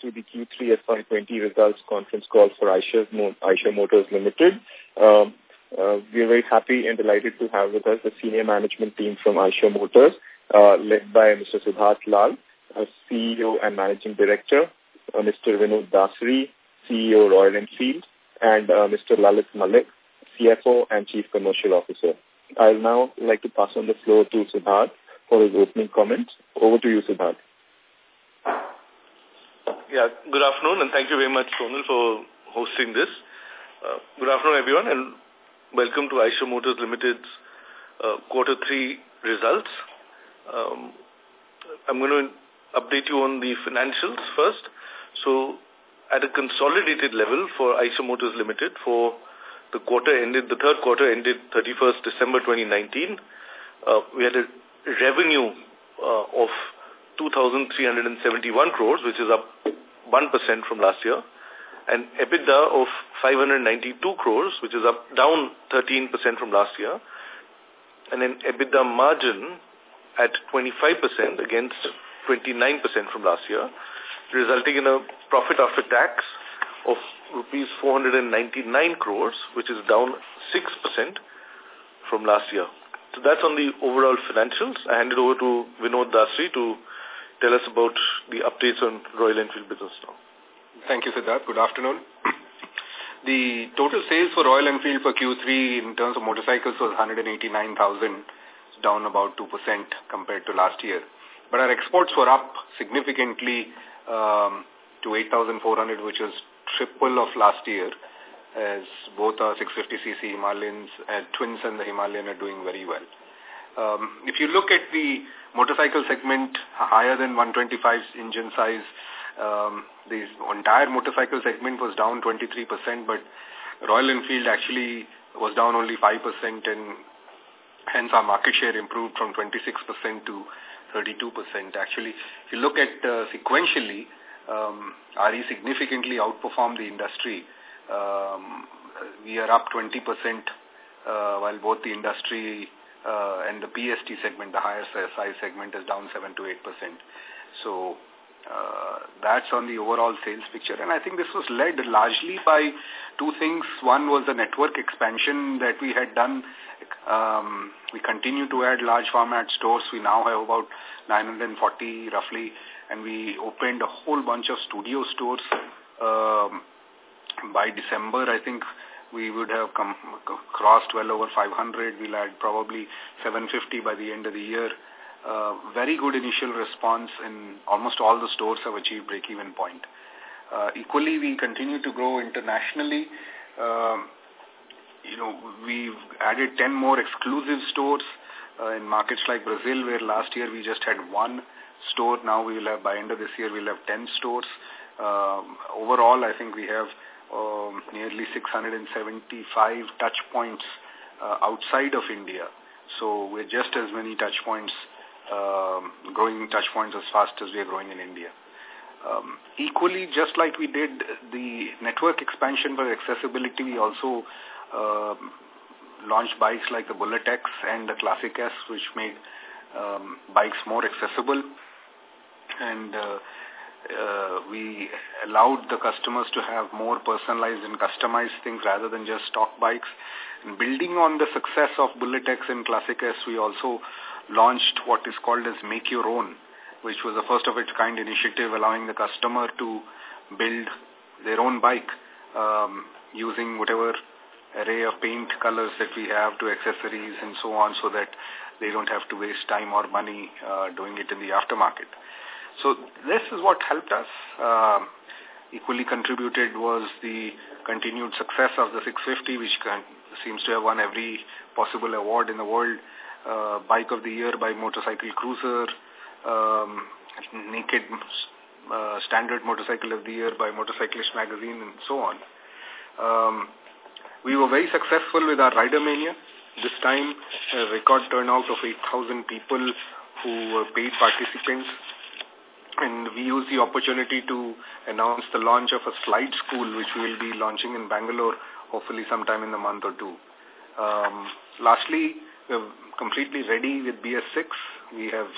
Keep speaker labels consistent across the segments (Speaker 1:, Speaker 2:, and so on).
Speaker 1: to the Q3 FY20 results conference call for Eicher, Eicher Motors Limited. Um, uh, we are very happy and delighted to have with us the senior management team from Eicher Motors, uh, led by Mr. Siddharth Lal, uh, CEO and Managing Director, uh, Mr. Vinod Dasari, CEO Royal Enfield, and uh, Mr. Lalit Malik, CFO and Chief Commercial Officer. I'll now like to pass on the floor to Siddharth for his opening comments. Over to you, Siddharth.
Speaker 2: Yeah, good afternoon and thank you very much, Sonal, for hosting this. Uh, good afternoon, everyone, and welcome to Eicher Motors Limited's uh, quarter three results. Um, I'm going to update you on the financials first. So, at a consolidated level for Eicher Motors Limited for the quarter ended, the third quarter ended 31st December 2019, uh, we had a revenue uh, of 2,371 crores, which is up 1% from last year, and EBITDA of 592 crores, which is up down 13% from last year, and an EBITDA margin at 25% against 29% from last year, resulting in a profit after tax of rupees 499 crores, which is down 6% from last year. So that's on the overall financials. I hand it over to Vinod Dasari to tell us about the updates on Royal Enfield business now.
Speaker 3: Thank you, Siddharth. Good afternoon. The total sales for Royal Enfield for Q3 in terms of motorcycles was 189,000, down about 2% compared to last year. But our exports were up significantly um, to 8,400, which was triple of last year, as both our 650cc Himalayans, uh, Twins and the Himalayan are doing very well. Um, if you look at the motorcycle segment higher than 125 engine size, um, the entire motorcycle segment was down 23%, but Royal Enfield actually was down only 5% and hence our market share improved from 26% to 32%. Actually, if you look at uh, sequentially, um, RE significantly outperformed the industry. Um, we are up 20% uh, while both the industry uh, and the PST segment, the higher size segment, is down 7 to 8%. So uh, that's on the overall sales picture. And I think this was led largely by two things. One was the network expansion that we had done. Um, we continue to add large format stores. We now have about 940 roughly and we opened a whole bunch of studio stores. Um, by December, I think we would have come crossed well over 500. We'll add probably 750 by the end of the year. Uh, very good initial response and almost all the stores have achieved break-even point. Uh, equally, we continue to grow internationally. Uh, you know, we've added 10 more exclusive stores uh, in markets like Brazil, where last year we just had one store. Now we will have, by end of this year, we'll have 10 stores. Um, overall, I think we have um, nearly 675 touch points uh, outside of India. So we're just as many touch points, um, growing touch points as fast as we are growing in India. Um, equally, just like we did the network expansion for accessibility, we also uh, launched bikes like the Bullet X and the Classic S, which made um, bikes more accessible and uh, uh, we allowed the customers to have more personalized and customized things rather than just stock bikes. And building on the success of Bullet X and Classic S, we also launched what is called as Make Your Own, which was a first of its kind initiative allowing the customer to build their own bike um, using whatever array of paint colors that we have to accessories and so on so that they don't have to waste time or money uh, doing it in the aftermarket. So this is what helped us. Uh, equally contributed was the continued success of the 650, which seems to have won every possible award in the world. Uh, Bike of the Year by Motorcycle Cruiser, um, Naked uh, Standard Motorcycle of the Year by Motorcyclist Magazine, and so on. Um, we were very successful with our Rider Mania. This time, a record turnout of 8,000 people who were paid participants and we use the opportunity to announce the launch of a slide school which we will be launching in Bangalore hopefully sometime in the month or two. Um, lastly, we're completely ready with BS6. We have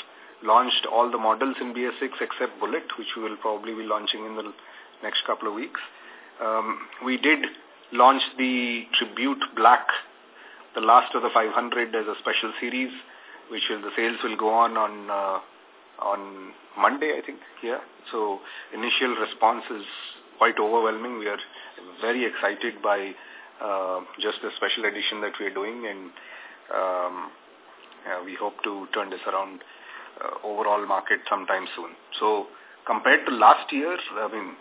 Speaker 3: launched all the models in BS6 except Bullet, which we will probably be launching in the next couple of weeks. Um, we did launch the Tribute Black, the last of the 500 as a special series, which will, the sales will go on on uh, on Monday, I think. Yeah. So initial response is quite overwhelming. We are very excited by uh, just the special edition that we are doing, and um, we hope to turn this around uh, overall market sometime soon. So compared to last year, I mean,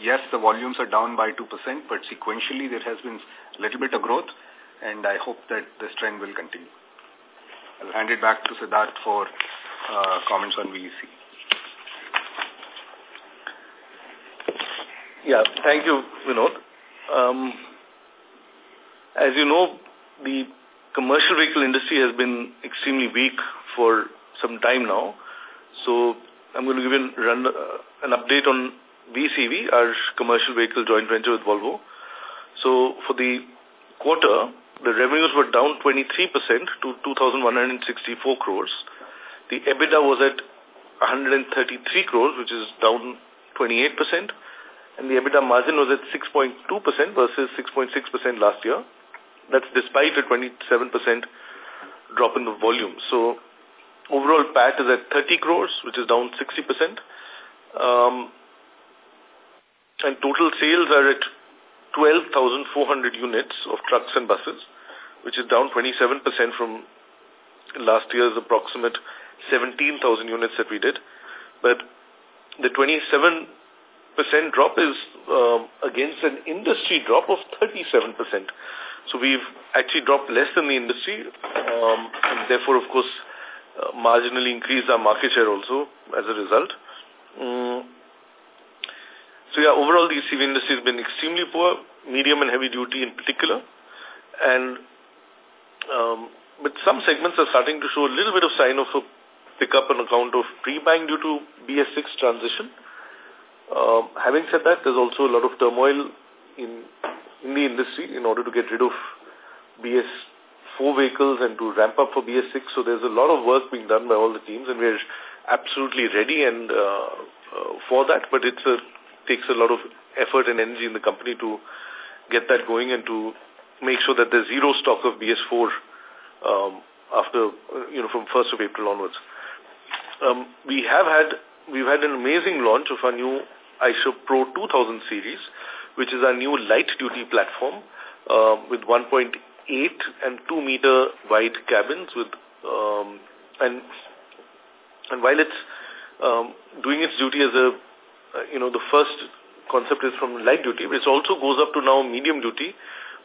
Speaker 3: yes, the volumes are down by 2%, but sequentially there has been a little bit of growth, and I hope that this trend will continue. I'll hand it back to Siddharth for uh, comments on VEC.
Speaker 2: Yeah, thank you, Vinod. Um, as you know, the commercial vehicle industry has been extremely weak for some time now. So I'm going to give an, run, uh, an update on VECV, our commercial vehicle joint venture with Volvo. So for the quarter, the revenues were down 23% to 2,164 crores. The EBITDA was at 133 crores, which is down 28%, and the EBITDA margin was at 6.2% versus 6.6% last year. That's despite a 27% drop in the volume. So overall PAT is at 30 crores, which is down 60%. Um, and total sales are at 12,400 units of trucks and buses, which is down 27% from last year's approximate 17,000 units that we did. But the 27% drop is um, against an industry drop of 37%. So we've actually dropped less than the industry, um, and therefore, of course, uh, marginally increased our market share also as a result. Um, so yeah, overall the CV industry has been extremely poor, medium and heavy duty in particular, and um, but some segments are starting to show a little bit of sign of a pickup on account of pre-buying due to BS6 transition. Um, having said that, there's also a lot of turmoil in in the industry in order to get rid of BS4 vehicles and to ramp up for BS6. So there's a lot of work being done by all the teams, and we're absolutely ready and uh, uh, for that. But it takes a lot of effort and energy in the company to get that going and to make sure that there's zero stock of BS4 um, after, uh, you know, from 1st of April onwards. Um, we have had, we've had an amazing launch of our new Eicher Pro 2000 series, which is our new light-duty platform uh, with 1.8 and 2 meter wide cabins with um, and and while it's um, doing its duty as a uh, you know the first concept is from light duty, but it also goes up to now medium duty,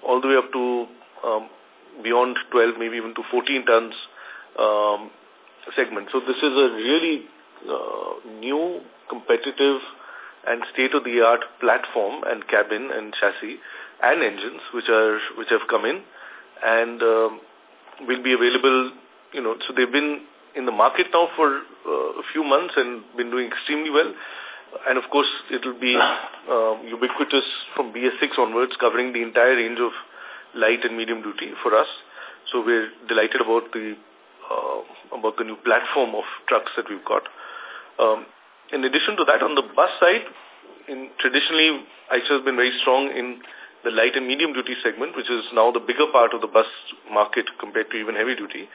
Speaker 2: all the way up to um, beyond 12, maybe even to 14 tons um, segment. So this is a really uh, new, competitive, and state-of-the-art platform and cabin and chassis and engines which are which have come in and um, will be available. You know, so they've been in the market now for uh, a few months and been doing extremely well. And of course, it will be uh, ubiquitous from BS6 onwards, covering the entire range of light and medium duty for us. So we're delighted about the about the new platform of trucks that we've got. Um, in addition to that, on the bus side, in traditionally, Eicher has been very strong in the light and medium duty segment, which is now the bigger part of the bus market compared to even heavy duty.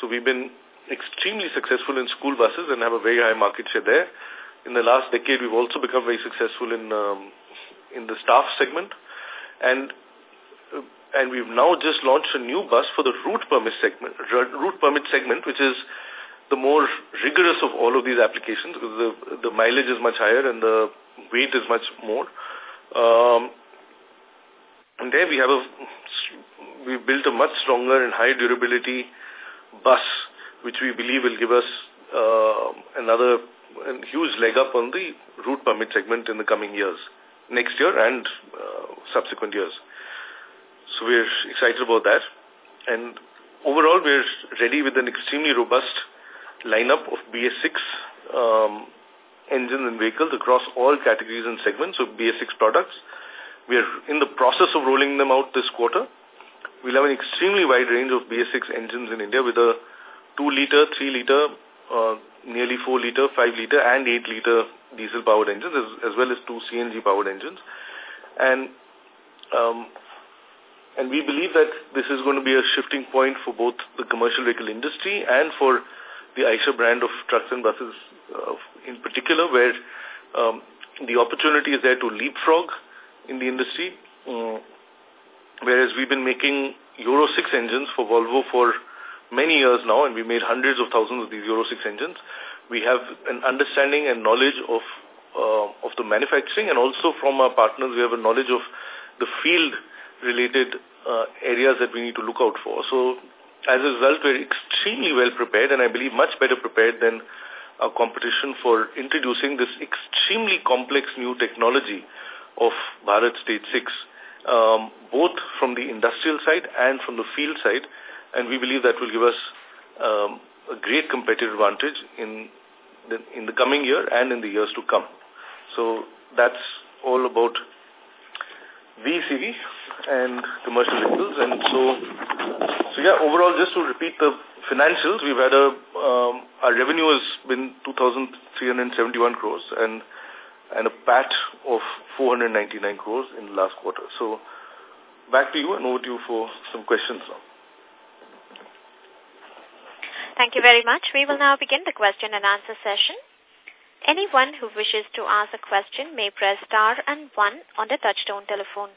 Speaker 2: So we've been extremely successful in school buses and have a very high market share there. In the last decade, we've also become very successful in um, in the staff segment, and uh, and we've now just launched a new bus for the route permit segment, route permit segment, which is the more rigorous of all of these applications the, the mileage is much higher and the weight is much more. Um, and there we have a, we built a much stronger and high durability bus, which we believe will give us uh, another huge leg up on the route permit segment in the coming years, next year and uh, subsequent years. So we're excited about that. And overall, we're ready with an extremely robust lineup of BS6 um, engines and vehicles across all categories and segments of BS6 products. We are in the process of rolling them out this quarter. We'll have an extremely wide range of BS6 engines in India with a 2-liter, 3-liter, uh, nearly 4 liter, 5 liter and 8 liter diesel powered engines as, as well as two CNG powered engines. And um, and we believe that this is going to be a shifting point for both the commercial vehicle industry and for the Eicher brand of trucks and buses uh, in particular, where um, the opportunity is there to leapfrog in the industry. Uh, whereas we've been making Euro 6 engines for Volvo for many years now, and we made hundreds of thousands of these Euro 6 engines. We have an understanding and knowledge of uh, of the manufacturing, and also from our partners, we have a knowledge of the field-related uh, areas that we need to look out for. So, as a result, we're extremely well prepared, and I believe much better prepared than our competition for introducing this extremely complex new technology of Bharat Stage 6, um, both from the industrial side and from the field side, and we believe that will give us um, a great competitive advantage in the, in the coming year and in the years to come. So that's all about VECV and commercial vehicles. And so, so yeah, overall, just to repeat the financials, we've had a, um, our revenue has been 2,371 crores and, and a PAT of 499 crores in the last quarter. So back to you and over to you for some questions now.
Speaker 4: Thank you very much. We will now begin the question and answer session. Anyone who wishes to ask a question may press star and one on the touchtone telephone.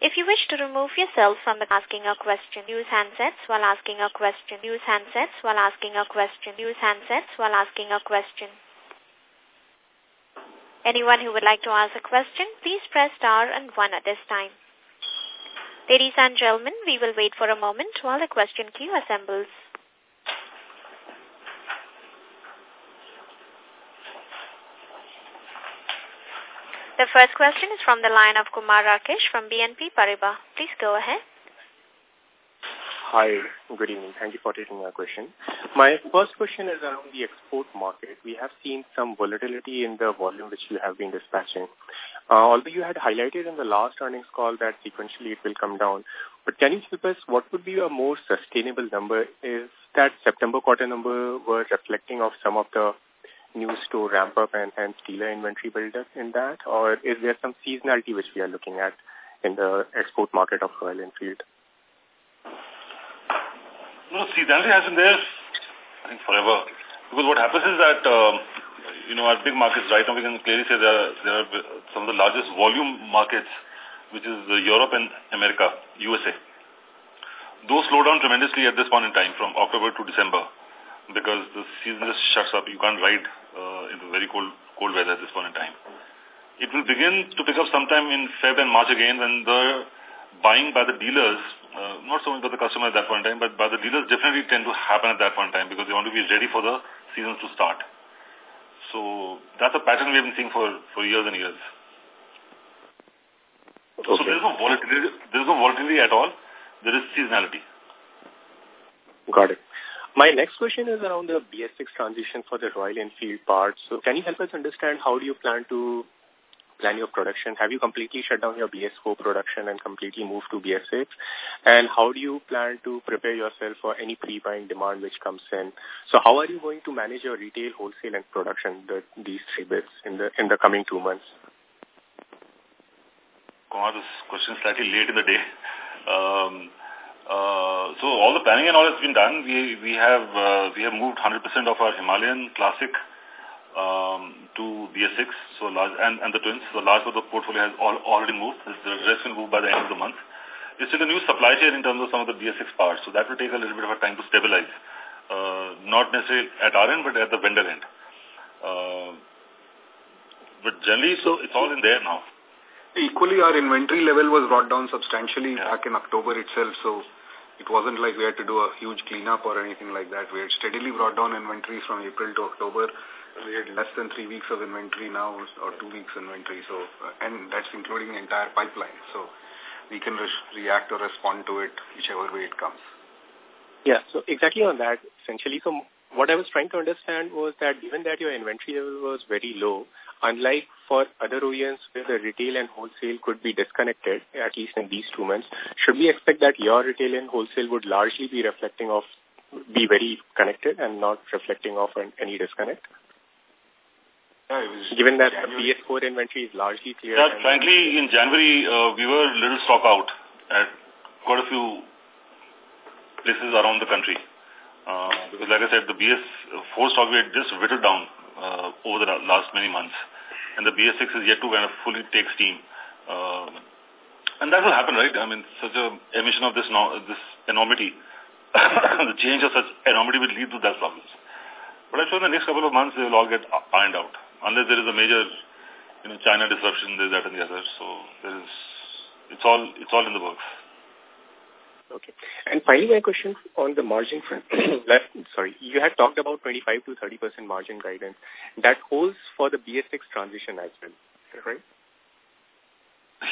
Speaker 4: If you wish to remove yourself from the asking a question, use handsets while asking a question. Use handsets while asking a question. Use handsets while asking a question. Anyone who would like to ask a question, please press star and one at this time. Ladies and gentlemen, we will wait for a moment while the question queue assembles. The first question is from the line of Kumar Rakesh from BNP Paribas. Please go ahead.
Speaker 5: Hi, good evening. Thank you for taking my question. My first question is around the export market. We have seen some volatility in the volume which you have been dispatching. Uh, although you had highlighted in the last earnings call that sequentially it will come down, but can you help us, what would be a more sustainable number? Is that September quarter number were reflecting of some of the new store ramp up and hence dealer inventory buildup in that? Or is there some seasonality which we are looking at in the export market of Royal Enfield?
Speaker 6: No, seasonality has been there, I think, forever. Because what happens is that, um, you know, our big markets right now, we can clearly say there are, there are some of the largest volume markets, which is uh, Europe and America, USA. Those slow down tremendously at this point in time from October to December because the season just shuts up. You can't ride uh, in the very cold cold weather at this point in time. It will begin to pick up sometime in Feb and March again when the buying by the dealers, uh, not so much by the customer at that point in time, but by the dealers definitely tend to happen at that point in time because they want to be ready for the seasons to start. So that's a pattern we've been seeing for, for years and years. Okay. So there's no volatility, there's no volatility at all. There is seasonality.
Speaker 5: Got it. My next question is around the BS6 transition for the Royal Enfield parts. So can you help us understand how do you plan to plan your production? Have you completely shut down your BS4 production and completely moved to BS6? And how do you plan to prepare yourself for any pre-buying demand which comes in? So how are you going to manage your retail, wholesale and production, the, these three bits in the, in the coming two months?
Speaker 6: Kumar, this question is slightly late in the day. Um, so all the planning and all has been done. We we have uh, we have moved 100% of our Himalayan Classic um, to BS6, so large and and the twins. So large part of the portfolio has all, already moved. The rest will move by the end of the month. It's still a new supply chain in terms of some of the BS6 parts, so that will take a little bit of a time to stabilize. Uh, not necessarily at our end, but at the vendor end. Uh, but generally, so it's all in there now.
Speaker 3: Equally, our inventory level was brought down substantially yeah. back in October itself, so it wasn't like we had to do a huge cleanup or anything like that. We had steadily brought down inventories from April to October. We had less than three weeks of inventory now or two weeks inventory. So, and that's including the entire pipeline. So we can re react or respond to it whichever way it comes.
Speaker 5: Yeah, so exactly on that, essentially, so what I was trying to understand was that given that your inventory level was very low, unlike for other OEMs where the retail and wholesale could be disconnected, at least in these two months, should we expect that your retail and wholesale would largely be reflecting of be very connected and not reflecting off any disconnect?
Speaker 3: Yeah,
Speaker 5: Given that January. BS4 inventory is largely clear.
Speaker 6: Yeah, frankly, in January, uh, we were a little stock out at quite a few places around the country. Uh, because like I said, the BS4 stock we had just whittled down uh, over the last many months. And the BS6 is yet to kind of fully take steam. Uh, and that will happen, right? I mean, such a emission of this no, this enormity, the change of such enormity will lead to that problems. But I'm sure in the next couple of months they will all get ironed out, unless there is a major, you know, China disruption, this, that, and the other. So there is, it's all, it's all in the works.
Speaker 5: Okay. And finally, my question on the margin front. sorry, you had talked about 25 to 30% margin guidance. That holds for the BS6 transition as well, right?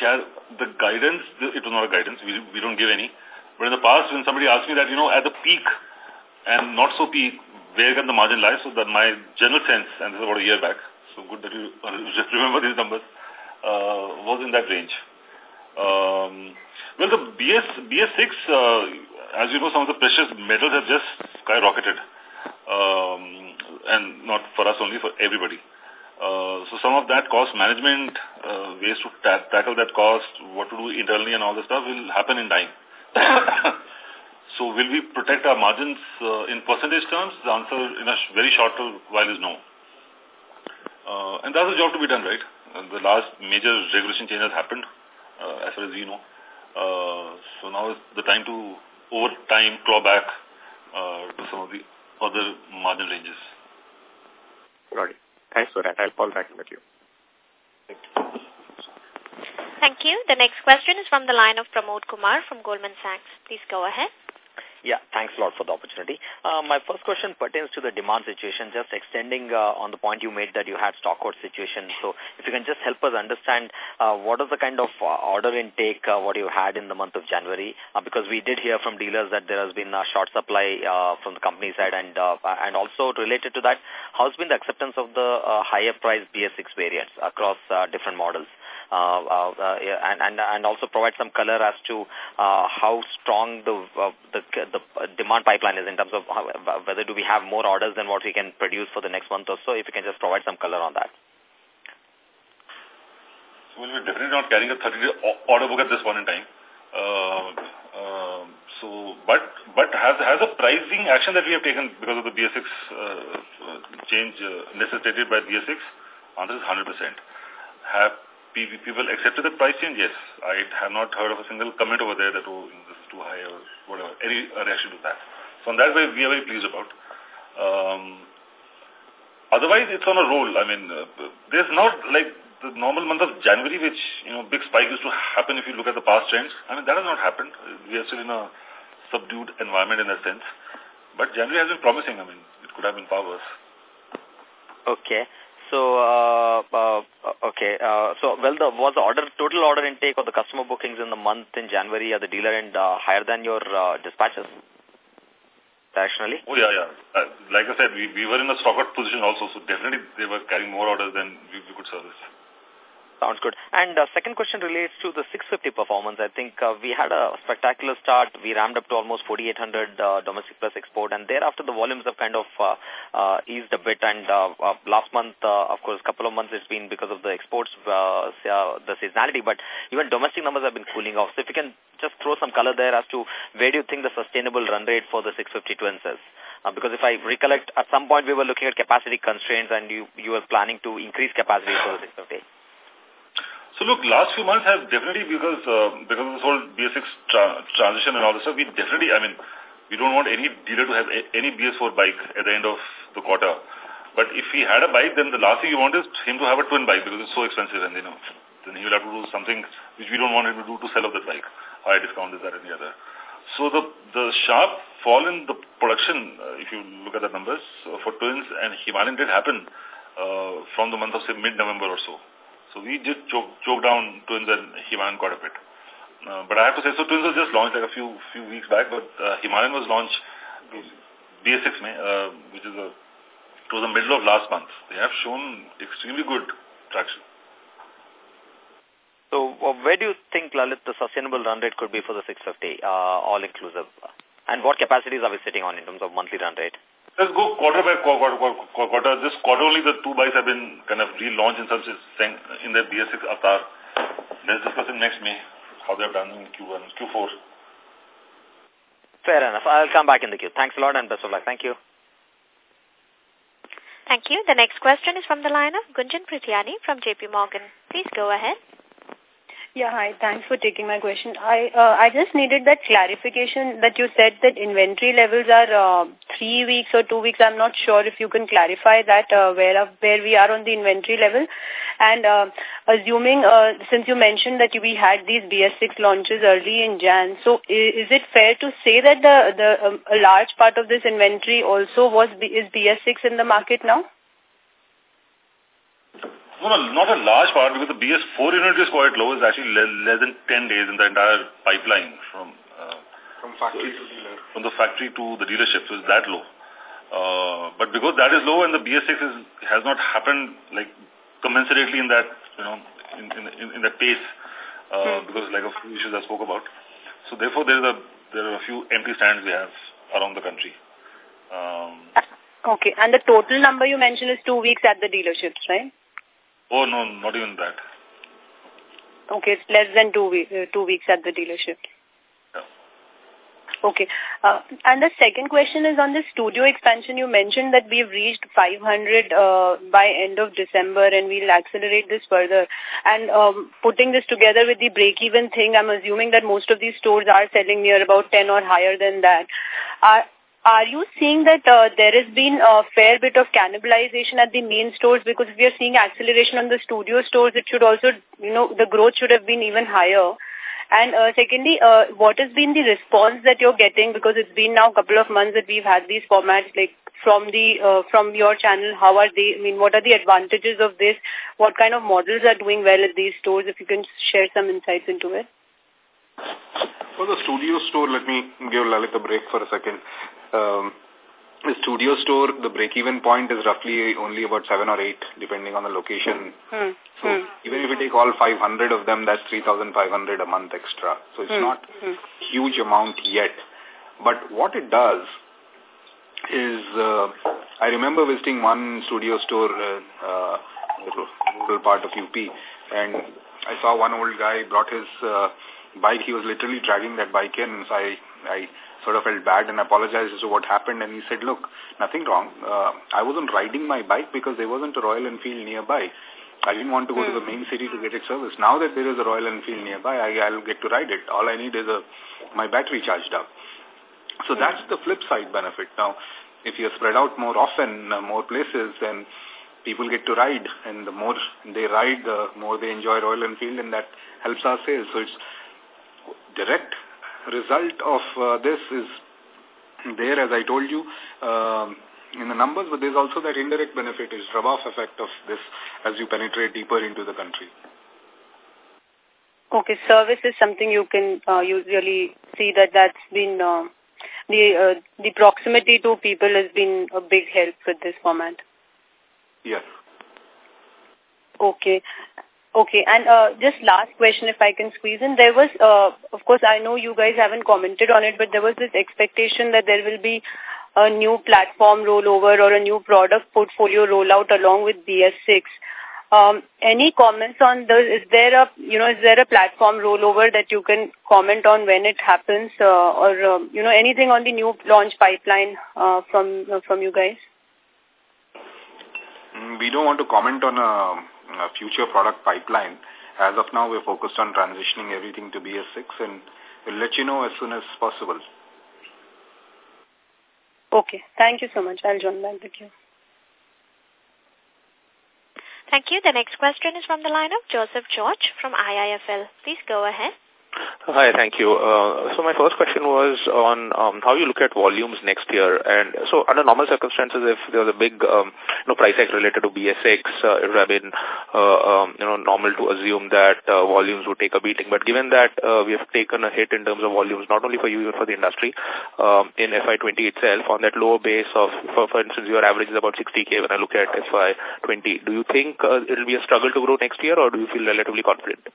Speaker 6: Yeah, the guidance, it was not a guidance. We, we don't give any. But in the past, when somebody asked me that, you know, at the peak and not so peak, where can the margin lie? So that my general sense, and this is about a year back, so good that you just remember these numbers, uh, was in that range. Um, well, the BS, BS6, uh, as you know, some of the precious metals have just skyrocketed. Um, and not for us only, for everybody. Uh, so some of that cost management, uh, ways to ta tackle that cost, what to do internally and all the stuff will happen in time. so will we protect our margins uh, in percentage terms? The answer in a sh very short while is no. Uh, and that's a job to be done, right? And the last major regulation change has happened uh, as far as we know. Uh, so now is the time to, over time, claw back uh, to some of the other margin ranges.
Speaker 5: Got it. Thanks for that. I'll fall back in the queue.
Speaker 4: Thank you. The next question is from the line of Pramod Kumar from Goldman Sachs. Please go ahead.
Speaker 7: Yeah, thanks a lot for the opportunity. Uh, my first question pertains to the demand situation, just extending uh, on the point you made that you had stock out situation. So if you can just help us understand uh, what is the kind of uh, order intake uh, what you had in the month of January, uh, because we did hear from dealers that there has been a short supply from the company side and and also related to that, how's been the acceptance of the higher price BS6 variants across different models? Uh, uh, uh, and, and, and also provide some color as to how strong the, the, the demand pipeline is in terms of how, whether do we have more orders than what we can produce for the next month or so, if you can just provide some color on that.
Speaker 6: Well, we're definitely not carrying a 30-day order book at this point in time. Uh, uh, so, but but has has a pricing action that we have taken because of the BS6 uh, change necessitated by BS6? Answer is 100%. Have people accepted the price change? Yes. I have not heard of a single comment over there that, oh, this is too high or whatever, any reaction to that. So in that way, we are very pleased about. Um, otherwise, it's on a roll. I mean, uh, there's not like the normal month of January, which, you know, big spike used to happen if you look at the past trends. I mean, that has not happened. We are still in a subdued environment in that sense. But January has been promising. I mean, it could have been far worse.
Speaker 7: Okay. So, uh, uh, okay. Uh, so, well, the, was the order total order intake or the customer bookings in the month in January at the dealer end uh, higher than your uh, dispatches? Directionally?
Speaker 6: Oh, yeah, yeah. Uh, like I said, we, we were in a stock position also, so definitely they were carrying more orders than we, we could service.
Speaker 7: Sounds good. And uh, second question relates to the 650 performance. I think uh, we had a spectacular start. We ramped up to almost 4,800 uh, domestic plus export, and thereafter the volumes have kind of uh, uh, eased a bit. And uh, uh, last month, uh, of course, a couple of months it's been because of the exports, uh, uh, the seasonality, but even domestic numbers have been cooling off. So if you can just throw some color there as to where do you think the sustainable run rate for the 650 twins is? Uh, because if I recollect, at some point we were looking at capacity constraints and you, you were planning to increase capacity for the 650.
Speaker 6: So look, last few months have definitely, because uh, because of this whole BS6 tra transition and all this stuff, we definitely, I mean, we don't want any dealer to have any BS4 bike at the end of the quarter. But if he had a bike, then the last thing you want is him to have a twin bike because it's so expensive and, you know, then he will have to do something which we don't want him to do to sell off that bike. High discount is that and the other. So the the sharp fall in the production, uh, if you look at the numbers, uh, for twins and Himalayan did happen uh, from the month of, say, mid-November or so. So we did choke, choke down Twins and Himalayan quite a bit. Uh, but I have to say, so Twins was just launched like a few few weeks back, but uh, Himalayan was launched BS6 May, uh, which is a, it was the middle of last month. They have shown extremely good traction.
Speaker 7: So uh, where do you think, Lalit, the sustainable run rate could be for the 650, uh, all-inclusive? And what capacities are we sitting on in terms of monthly run rate?
Speaker 6: Let's go quarter by quarter, quarter, quarter. This quarter only the two bikes have been kind of relaunched in such in the BS6 Avatar. Let's discuss it next May, how they've done in Q1, Q4.
Speaker 7: Fair enough. I'll come back in the queue. Thanks a lot and best of luck. Thank you.
Speaker 4: Thank you. The next question is from the line of Gunjan Prithyani from JP Morgan. Please go ahead.
Speaker 8: Yeah, hi. Thanks for taking my question. I uh, I just needed that clarification that you said that inventory levels are uh, three weeks or two weeks. I'm not sure if you can clarify that uh, where where we are on the inventory level. And uh, assuming, uh, since you mentioned that we had these BS6 launches early in Jan, so is, it fair to say that the the um, a large part of this inventory also was is BS6 in the market now?
Speaker 6: No, no, not a large part because the BS4 unit is quite low. It's actually less than 10 days in the entire pipeline from
Speaker 3: uh, from factory so to dealer.
Speaker 6: From the factory to the dealership, so it's that low. Uh, but because that is low and the BS6 is, has not happened like commensurately in that, you know, in, in, in that pace, uh, hmm. because like a few issues I spoke about. So therefore there is a, there are a few empty stands we have around the country. Um,
Speaker 8: okay, and the total number you mentioned is two weeks at the dealerships, right?
Speaker 6: Oh, no, not even that.
Speaker 8: Okay, it's less than two, week, uh, two weeks at the dealership.
Speaker 6: Yeah.
Speaker 8: Okay. Uh, and the second question is on the studio expansion. You mentioned that we've reached 500 uh, by end of December and we'll accelerate this further. And um, putting this together with the break-even thing, I'm assuming that most of these stores are selling near about 10 or higher than that. Are, are you seeing that uh, there has been a fair bit of cannibalization at the main stores? Because we are seeing acceleration on the studio stores, it should also, you know, the growth should have been even higher. And uh, secondly, uh, what has been the response that you're getting? Because it's been now a couple of months that we've had these formats like from the uh, from your channel how are they i mean what are the advantages of this? What kind of models are doing well at these stores? If you can share some insights into it
Speaker 3: for the studio store let me give lalit a break for a second um, the studio store, the break-even point is roughly only about 7 or 8, depending on the location.
Speaker 8: Hmm.
Speaker 3: So
Speaker 8: hmm.
Speaker 3: even if you take all 500 of them, that's 3,500 a month extra. So it's
Speaker 8: hmm.
Speaker 3: not
Speaker 8: hmm.
Speaker 3: huge amount yet. But what it does is, uh, I remember visiting one studio store, uh, uh, rural part of UP, and I saw one old guy brought his uh, bike. He was literally dragging that bike in. So I, I sort of felt bad and apologized as to what happened. And he said, look, nothing wrong. Uh, I wasn't riding my bike because there wasn't a Royal Enfield nearby. I didn't want to go mm. to the hmm. main city to get it serviced. Now that there is a Royal Enfield nearby, I, I'll get to ride it. All I need is a my battery charged up. So mm. that's the flip side benefit. Now, if you're spread out more often, uh, more places, then people get to ride. And the more they ride, the more they enjoy Royal Enfield, and that helps our sales. So it's direct result of uh, this is there, as I told you, um, in the numbers, but there's also that indirect benefit is rub-off effect of this as you penetrate deeper into the country.
Speaker 8: Okay, service is something you can uh, you really see that that's been uh, the uh, the proximity to people has been a big help with this format.
Speaker 3: Yes.
Speaker 8: Okay. Okay, and uh, just last question if I can squeeze in. There was, uh, of course, I know you guys haven't commented on it, but there was this expectation that there will be a new platform rollover or a new product portfolio rollout along with BS6. Um, any comments on the, is there a, you know, is there a platform rollover that you can comment on when it happens uh, or, um, you know, anything on the new launch pipeline uh, from, uh, from you guys?
Speaker 3: Mm, we don't want to comment on a uh, Uh, future product pipeline. As of now, we're focused on transitioning everything to BS6 and we'll let you know as soon as possible.
Speaker 8: Okay. Thank you so much. I'll join back with you.
Speaker 4: Thank you. The next question is from the line of Joseph George from IIFL. Please go ahead.
Speaker 9: Hi, thank you. Uh, so my first question was on um, how you look at volumes next year. And so under normal circumstances, if there was a big um, you know, price hike related to BS6, uh, it would have been uh, um, you know, normal to assume that uh, volumes would take a beating. But given that uh, we have taken a hit in terms of volumes, not only for you, but for the industry, um, in FY20 itself, on that lower base of, for, for instance, your average is about 60K when I look at FY20, do you think uh, it will be a struggle to grow next year or do you feel relatively confident?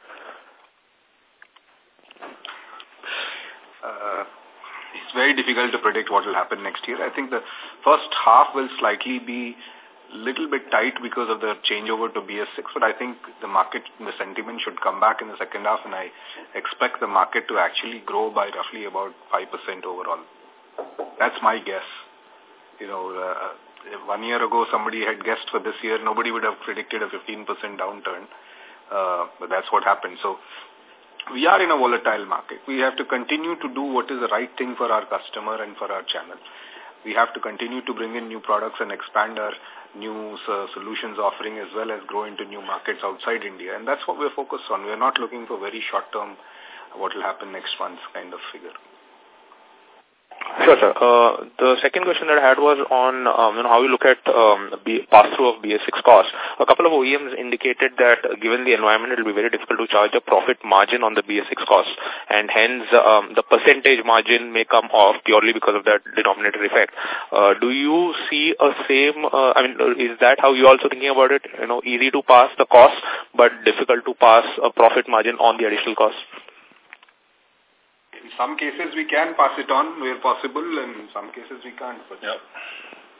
Speaker 3: Uh, very difficult to predict what will happen next year. I think the first half will slightly be little bit tight because of the changeover to BS6, but I think the market, the sentiment should come back in the second half, and I expect the market to actually grow by roughly about 5% overall. That's my guess. You know, uh, one year ago, somebody had guessed for this year, nobody would have predicted a 15% downturn, uh, but that's what happened. So we are in a volatile market. We have to continue to do what is the right thing for our customer and for our channel. We have to continue to bring in new products and expand our new uh, solutions offering as well as grow into new markets outside India. And that's what we're focused on. We're not looking for very short-term what will happen next month kind of figure.
Speaker 9: Sure, sir. Uh, the second question that I had was on um, you know, how you look at um, pass-through of BS6 costs. A couple of OEMs indicated that uh, given the environment, it will be very difficult to charge a profit margin on the BS6 costs, and hence um, the percentage margin may come off purely because of that denominator effect. Uh, do you see a same, uh, I mean, is that how you're also thinking about it? You know, easy to pass the cost, but difficult to pass a profit margin on the additional costs?
Speaker 3: Some cases we can pass it on where possible and in some cases we can't. But
Speaker 6: yeah.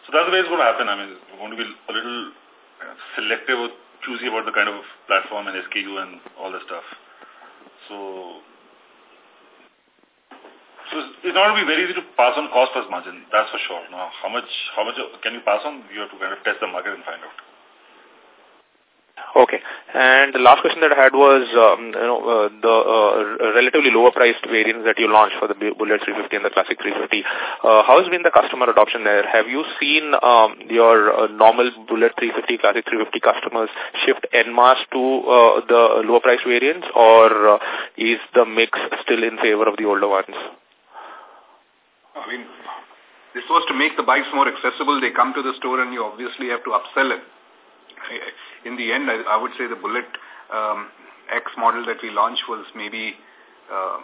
Speaker 6: So that's the way it's going to happen. I mean, we're going to be a little selective or choosy about the kind of platform and SKU and all the stuff. So, so it's not going to be very easy to pass on cost plus margin. That's for sure. Now, how much, how much can you pass on? You have to kind of test the market and find out.
Speaker 9: Okay. And the last question that I had was, um, you know, uh, the uh, relatively lower priced variants that you launched for the Bullet 350 and the Classic 350. Uh, how has been the customer adoption there? Have you seen um, your uh, normal Bullet 350, Classic 350 customers shift en masse to uh, the lower priced variants or uh, is the mix still in favor of the older ones?
Speaker 3: I mean, this was to make the bikes more accessible. They come to the store and you obviously have to upsell it in the end, I, I would say the Bullet um, X model that we launched was maybe uh,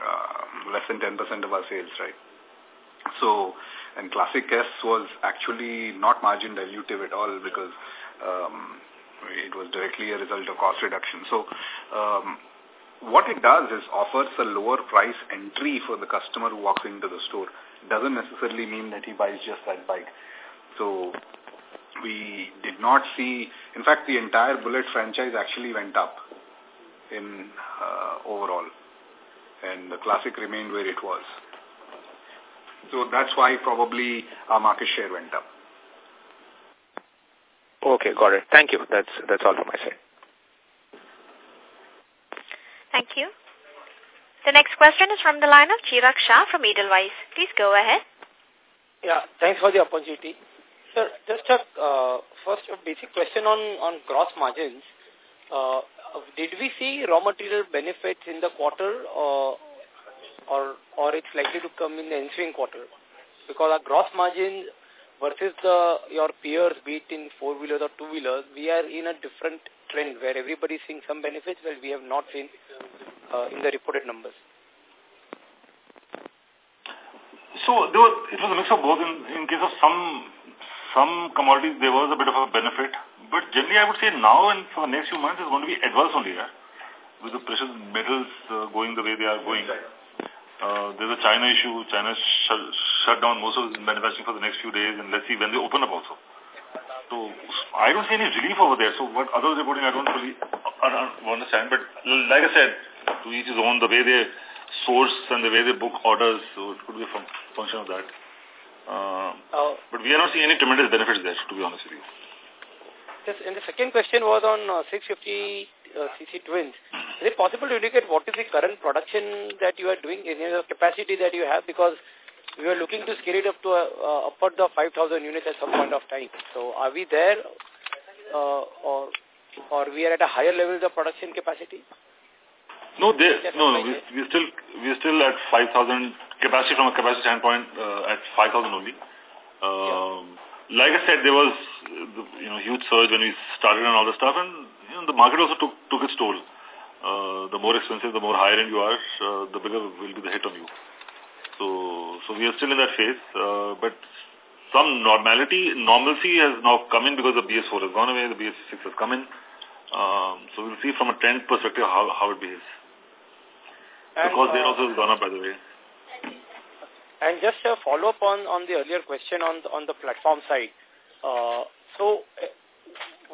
Speaker 3: uh, less than 10% of our sales, right? So, and Classic S was actually not margin dilutive at all because um, it was directly a result of cost reduction. So, um, what it does is offers a lower price entry for the customer who walks into the store. Doesn't necessarily mean that he buys just that bike. So we did not see, in fact, the entire Bullet franchise actually went up in uh, overall, and the Classic remained where it was. So that's why probably our market share went up.
Speaker 9: Okay, got it. Thank you. That's that's all from my side.
Speaker 4: Thank you. The next question is from the line of Chirag Shah from Edelweiss. Please go ahead.
Speaker 10: Yeah, thanks for the opportunity. Sir, just a uh, first a basic question on, on gross margins. Uh, did we see raw material benefits in the quarter or, or, or it's likely to come in the ensuing quarter? Because our gross margin versus the your peers, be it in four-wheelers or two-wheelers, we are in a different trend where everybody is seeing some benefits while we have not seen uh, in the reported numbers.
Speaker 6: So there it was a mix of both. In, in case of some some commodities, there was a bit of a benefit. But generally, I would say now and for the next few months, it's going to be adverse only, yeah? with the precious metals uh, going the way they are going. Uh, there's a China issue. China sh shut down most of the manufacturing for the next few days, and let's see when they open up also. So I don't see any relief over there. So what others are reporting, I don't really understand. But like I said, to each his own, the way they source and the way they book orders, so it could be a function of that. Uh, uh, but we are not seeing any tremendous benefits there, to be honest with you.
Speaker 10: Yes, and the second question was on uh, 650 uh, cc twins. Is it possible to indicate what is the current production that you are doing, in the capacity that you have? Because we are looking to scale it up to a, uh, upward of 5,000 units at some point of time. So are we there uh, or or we are at a higher level of production capacity?
Speaker 6: No, there, no, no, we, we're still, we're still at 5,000 capacity from a capacity standpoint uh, at 5,000 only. Um, yeah. Like I said, there was, you know, huge surge when we started and all the stuff and, you know, the market also took, took its toll. Uh, the more expensive, the more higher end you are, uh, the bigger will be the hit on you. So, so we are still in that phase, uh, but some normality, normalcy has now come in because the BS4 has gone away, the BS6 has come in. Um, so we'll see from a trend perspective how, how it behaves. And, because uh, there also has gone up, by the way.
Speaker 10: And just a follow-up on, on the earlier question on the, on the platform side. Uh, so, uh,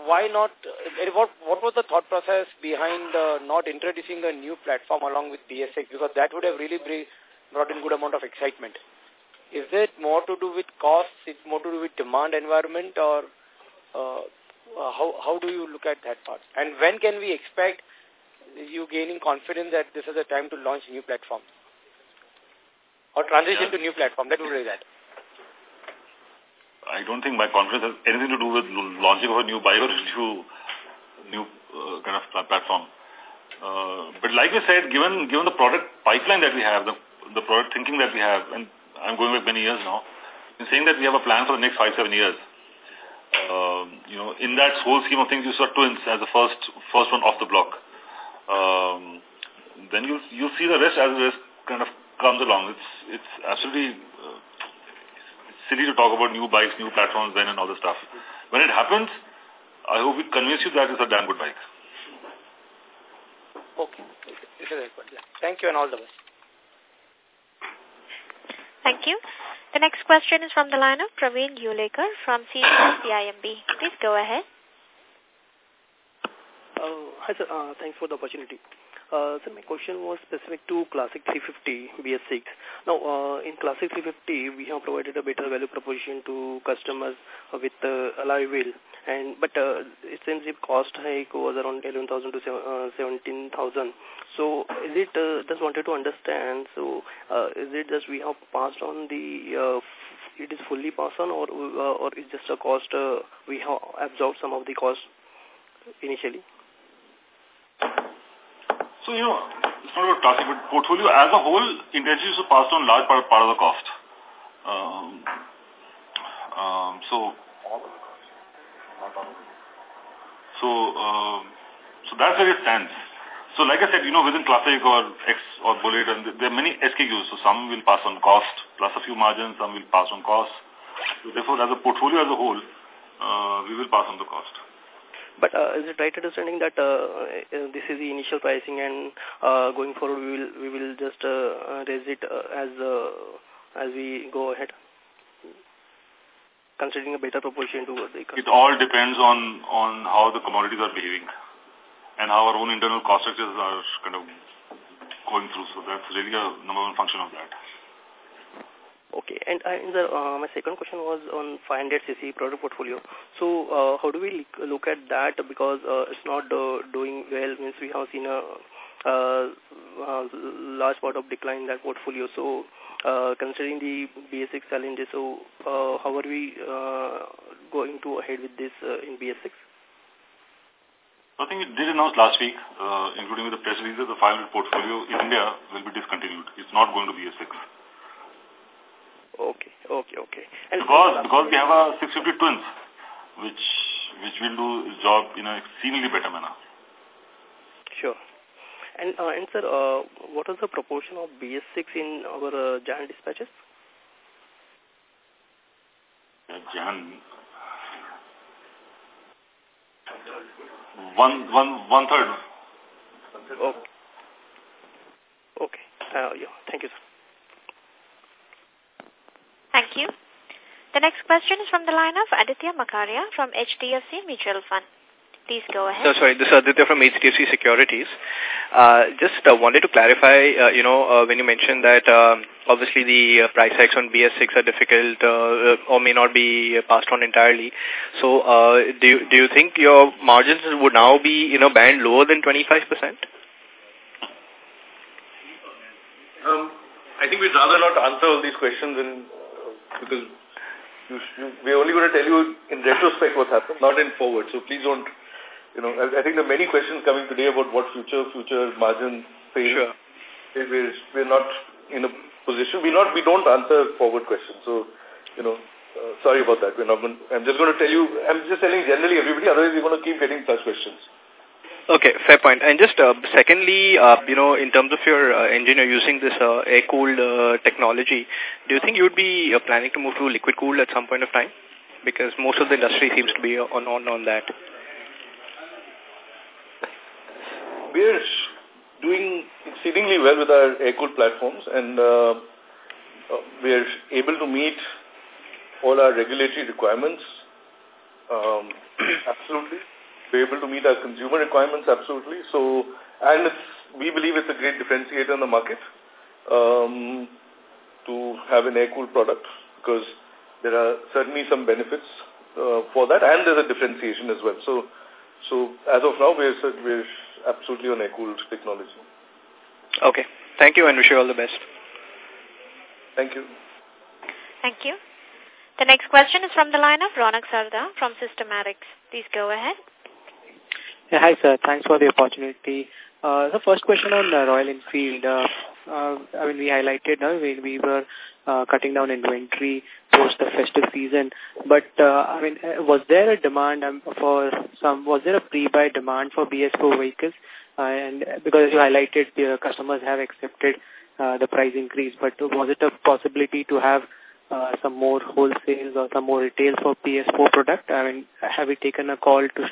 Speaker 10: why not, uh, what, what was the thought process behind uh, not introducing a new platform along with BS6? Because that would have really brought in good amount of excitement. Is it more to do with costs, it's more to do with demand environment, or uh, how, how do you look at that part? And when can we expect you gaining confidence that this is a time to launch new platform? Or transition yeah. to new platform, that would be that.
Speaker 6: I don't think my confidence has anything to do with launching of a new bio new, new uh, kind of platform. Uh, but like we said, given given the product pipeline that we have, the the product thinking that we have, and I'm going back many years now, in saying that we have a plan for the next five, seven years. Uh, you know, in that whole scheme of things, you saw twins as the first first one off the block. Um, then you'll, you'll see the rest as the rest kind of comes along. It's it's absolutely uh, silly to talk about new bikes, new platforms, then and all the stuff. When it happens, I hope we convince you that it's a damn good bike.
Speaker 10: Okay. Thank you and all the best.
Speaker 4: Thank you. The next question is from the line of Praveen Yulekar from CIMB. Please go ahead.
Speaker 11: Uh, hi, sir. Uh, thanks for the opportunity. Uh, so my question was specific to Classic 350 BS6. Now, uh, in Classic 350, we have provided a better value proposition to customers with uh, alloy wheel. And but uh, it seems the cost hike was around 11,000 to uh, 17,000. So is it uh, just wanted to understand? So uh, is it just we have passed on the uh, it is fully passed on, or uh, or is just a cost uh, we have absorbed some of the cost initially?
Speaker 6: So you know, it's not about classic, but portfolio as a whole, intention is to pass on large part part of the cost. Um, um, so so, uh, so that's where it stands. So like I said, you know, within Classic or X or Bullet, and there are many SKUs. So some will pass on cost, plus a few margins, some will pass on cost. So therefore, as a portfolio as a whole, uh, we will pass on the cost.
Speaker 11: But uh, is it right understanding that uh, uh, this is the initial pricing and uh, going forward we will we will just uh, raise it uh, as uh, as we go ahead? considering a better proportion towards the
Speaker 6: It all depends on, on how the commodities are behaving and how our own internal cost structures are kind of going through. So that's really a number one function of that.
Speaker 11: Okay, and uh, the, uh, my second question was on 500cc product portfolio. So, uh, how do we look at that? Because uh, it's not uh, doing well. Means we have seen a uh, uh, large part of decline in that portfolio. So, uh, considering the BS6 challenges, so uh, how are we uh, going to ahead with this uh, in BS6?
Speaker 6: I think it did announce last week, uh, including with the press release, the 500 portfolio in India will be discontinued. It's not going to be a 6.
Speaker 11: Okay, okay, okay. And
Speaker 6: because because we have a 650 twins, which which will do job in an exceedingly better manner.
Speaker 11: Sure. And, uh, and sir, uh, what is the proportion of BS6 in our uh, Jan dispatches?
Speaker 6: Uh, Jan. One, one, one third.
Speaker 11: Okay. Okay. Uh, yeah. Thank you, sir.
Speaker 4: Thank you. The next question is from the line of Aditya Makharia from HDFC Mutual Fund. Please go ahead.
Speaker 12: So, sorry, this is Aditya from HDFC Securities. Uh, just uh, wanted to clarify, uh, you know, uh, when you mentioned that um, obviously the uh, price hikes on BS6 are difficult uh, or may not be passed on entirely. So, uh, do you, do you think your margins would now be, you know, band lower than 25%?
Speaker 2: Um, I think we'd rather not answer all these questions in, uh, because you, you, we're only going to tell you in retrospect what's happened, not in forward. So please don't you know, I, I, think there are many questions coming today about what future, future margin. Sure. We're, we're not in a position, we not, we don't answer forward questions. So, you know, uh, sorry about that. We're not going, I'm just going to tell you, I'm just telling generally everybody, otherwise we're going to keep getting such questions.
Speaker 12: Okay, fair point. And just uh, secondly, uh, you know, in terms of your uh, engine, you're using this uh, air-cooled uh, technology. Do you think you would be uh, planning to move to liquid-cooled at some point of time? Because most of the industry seems to be on on, on that.
Speaker 2: we're doing exceedingly well with our air-cooled platforms and uh, uh, we are able to meet all our regulatory requirements. Um, absolutely. We're able to meet our consumer requirements, absolutely. So, and it's, we believe it's a great differentiator in the market um, to have an air-cooled product because there are certainly some benefits uh, for that and there's a differentiation as well. So, so as of now, we're, we're absolutely on air-cooled technology.
Speaker 12: Okay. Thank you and wish you all the best.
Speaker 2: Thank you.
Speaker 4: Thank you. The next question is from the line of Ronak Sarda from Systematix. Please go ahead.
Speaker 13: Yeah, hi, sir. Thanks for the opportunity. Uh, the first question on uh, Royal Enfield. Uh, uh, I mean, we highlighted uh, when we were uh, cutting down inventory post the festive season. But, uh, I mean, uh, was there a demand um, for some, was there a pre-buy demand for BS4 vehicles? Uh, and because you highlighted the customers have accepted uh, the price increase, but was it a possibility to have uh, some more wholesales or some more retail for BS4 product? I mean, have we taken a call to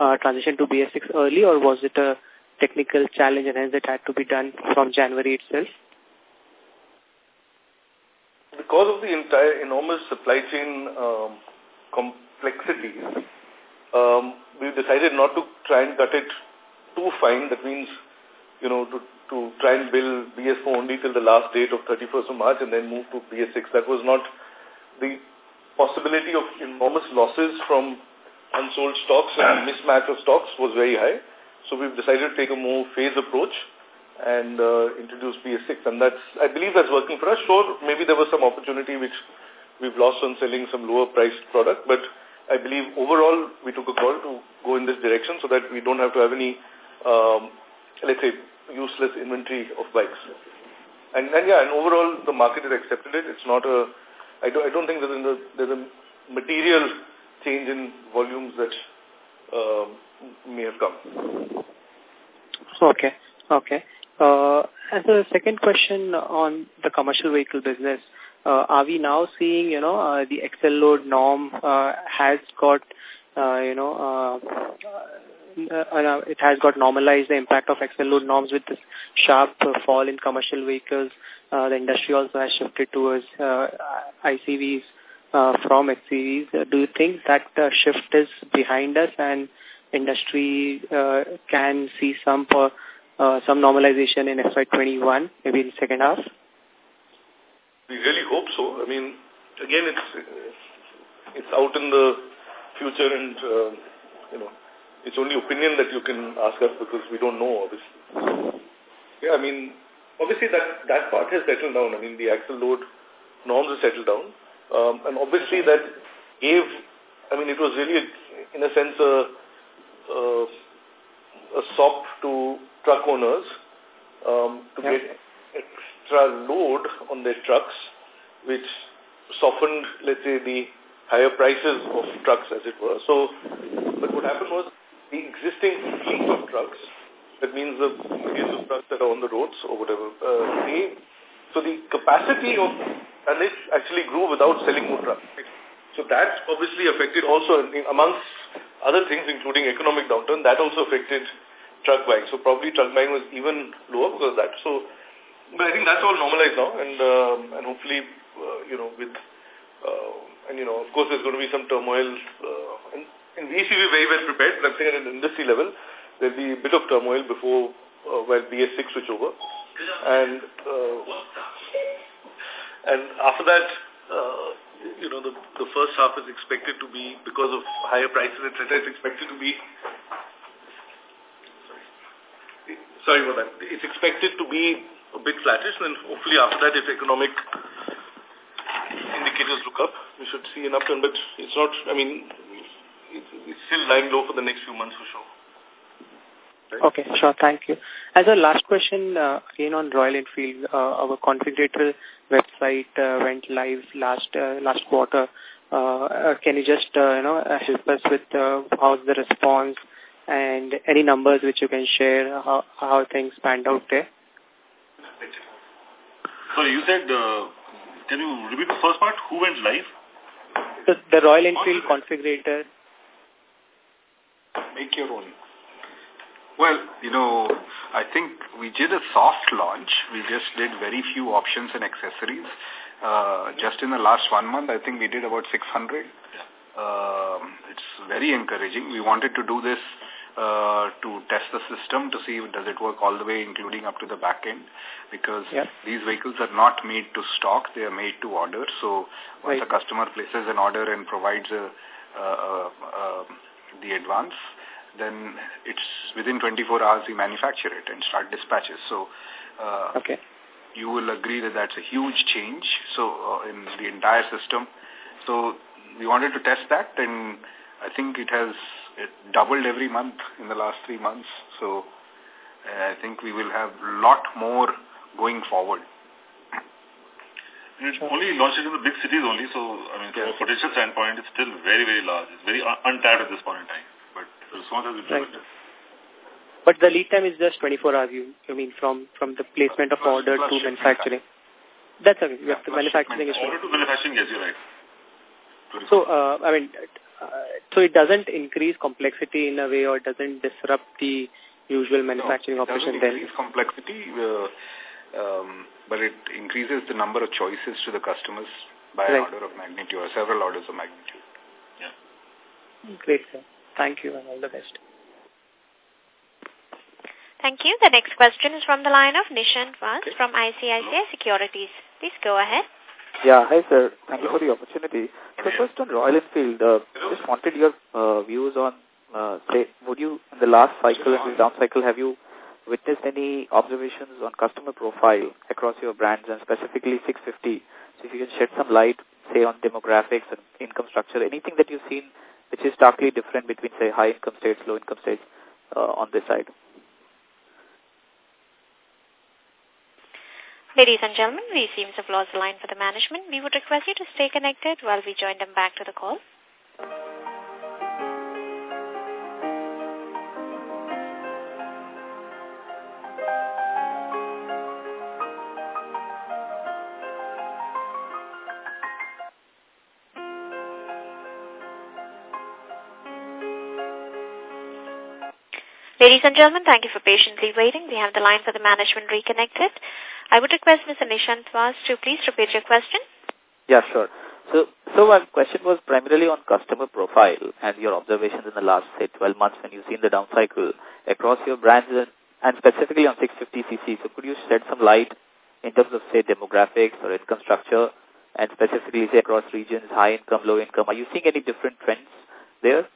Speaker 13: uh, transition to BS6 early or was it a technical challenge and hence it had to be done from January itself?
Speaker 2: Because of the entire enormous supply chain um, complexity, um, we decided not to try and cut it too fine. That means, you know, to, to try and build BS4 only till the last date of 31st of March and then move to BS6. That was not the possibility of enormous losses from unsold stocks and mismatch of stocks was very high. So we've decided to take a more phased approach and uh, introduce BS6. And that's, I believe that's working for us. Sure, maybe there was some opportunity which we've lost on selling some lower priced product, but I believe overall we took a call to go in this direction so that we don't have to have any, um, let's say, useless inventory of bikes. And, and yeah, and overall the market has accepted it. It's not a, I don't, I don't think there's a, there's a material change in volumes that uh, may have come.
Speaker 13: Okay, okay. Uh, as a second question on the commercial vehicle business, uh, are we now seeing, you know, uh, the axle load norm uh, has got, uh, you know, uh, uh, it has got normalized the impact of axle load norms with this sharp uh, fall in commercial vehicles. Uh, the industry also has shifted towards uh, ICVs uh, from HCVs. Uh, do you think that uh, shift is behind us and industry uh, can see some uh, uh, some normalization in FY21, maybe in the second half?
Speaker 2: We really hope so. I mean, again, it's it's out in the future and, uh, you know, it's only opinion that you can ask us because we don't know, obviously. Yeah, I mean, obviously that, that part has settled down. I mean, the axle load norms have settled down. Um, and obviously that gave, I mean, it was really, in a sense, a, a, a sop to truck owners um, to get extra load on their trucks, which softened, let's say, the higher prices of trucks, as it were. So, but what happened was the existing fleet of trucks, that means the millions of trucks that are on the roads or whatever, uh, they, so the capacity of and it actually grew without selling trucks. So that obviously affected also, amongst other things, including economic downturn, that also affected truck buying. So probably truck buying was even lower because of that. So, but I think that's all normalized now, and um, and hopefully, uh, you know, with uh, and you know, of course, there's going to be some turmoil. Uh, and, and we very well prepared. But I'm saying at an industry level, there'll be a bit of turmoil before uh, while BS6 switch over, and. Uh, and after that, uh, you know, the, the first half is expected to be, because of higher prices, etc., it's expected to be, sorry, about that, it's expected to be a bit flattish, and hopefully after that, if economic indicators look up, we should see an upturn, but it's not, I mean, it's, it's still lying low for the next few months for sure.
Speaker 13: Okay, sure. Thank you. As a last question, uh, again on Royal Enfield, uh, our configurator website uh, went live last uh, last quarter. Uh, uh, can you just uh, you know uh, help us with uh, how's the response and any numbers which you can share how how things panned out there?
Speaker 6: So you said, uh, can you repeat the first part? Who went live?
Speaker 13: The, the Royal Enfield configurator.
Speaker 3: Make your own. Well, you know, I think we did a soft launch. We just did very few options and accessories. Uh, just in the last one month, I think we did about 600. Uh, it's very encouraging. We wanted to do this uh, to test the system to see does it work all the way, including up to the back end, because
Speaker 13: yep.
Speaker 3: these vehicles are not made to stock; they are made to order. So once
Speaker 13: right.
Speaker 3: a customer places an order and provides a, uh, uh, the advance, then it's within 24 hours we manufacture it and start dispatches. So uh,
Speaker 13: okay.
Speaker 3: you will agree that that's a huge change. So uh, in the entire system, so we wanted to test that, and I think it has it doubled every month in the last three months. So uh, I think we will have a lot more going forward.
Speaker 6: And it's only launched in the big cities only, so I mean, from a potential standpoint, it's still very, very large. It's very un untapped at this point in time, but the response has been
Speaker 13: right.
Speaker 6: tremendous.
Speaker 13: But the lead time is just 24 hours, you, you mean, from, from the placement of
Speaker 3: plus,
Speaker 13: order
Speaker 3: plus
Speaker 13: to manufacturing. Time. That's okay.
Speaker 3: Yeah,
Speaker 13: the manufacturing is
Speaker 6: Order to manufacturing, yes, you're right.
Speaker 13: So, uh, I mean, uh, so it doesn't increase complexity in a way or doesn't disrupt the usual manufacturing
Speaker 3: no,
Speaker 13: operation then?
Speaker 3: increase complexity, uh, um, but it increases the number of choices to the customers by
Speaker 13: right.
Speaker 3: an order of magnitude or several orders of magnitude.
Speaker 6: Yeah.
Speaker 13: Great, sir. Thank you and all the best.
Speaker 4: Thank you. The next question is from the line of Nishant Vass okay. from ICICI Securities. Please go ahead.
Speaker 14: Yeah, hi sir. Thank you for the opportunity. So first on Royal Enfield, uh, just wanted your uh, views on, uh, say, would you, in the last cycle and the down cycle, have you witnessed any observations on customer profile across your brands and specifically 650? So if you can shed some light, say, on demographics and income structure, anything that you've seen which is starkly different between, say, high income states, low income states uh, on this side?
Speaker 4: Ladies and gentlemen, we seem to have lost the line for the management. We would request you to stay connected while we join them back to the call. Ladies and gentlemen, thank you for patiently waiting. We have the line for the management reconnected. I would request Mr. Nishant Vass to please repeat your question.
Speaker 14: Yeah, sure. So, so my question was primarily on customer profile and your observations in the last, say, 12 months when you've seen the down cycle across your brands and, and specifically on 650cc. So could you shed some light in terms of, say, demographics or income structure and specifically, say, across regions, high income, low income? Are you seeing any different trends there?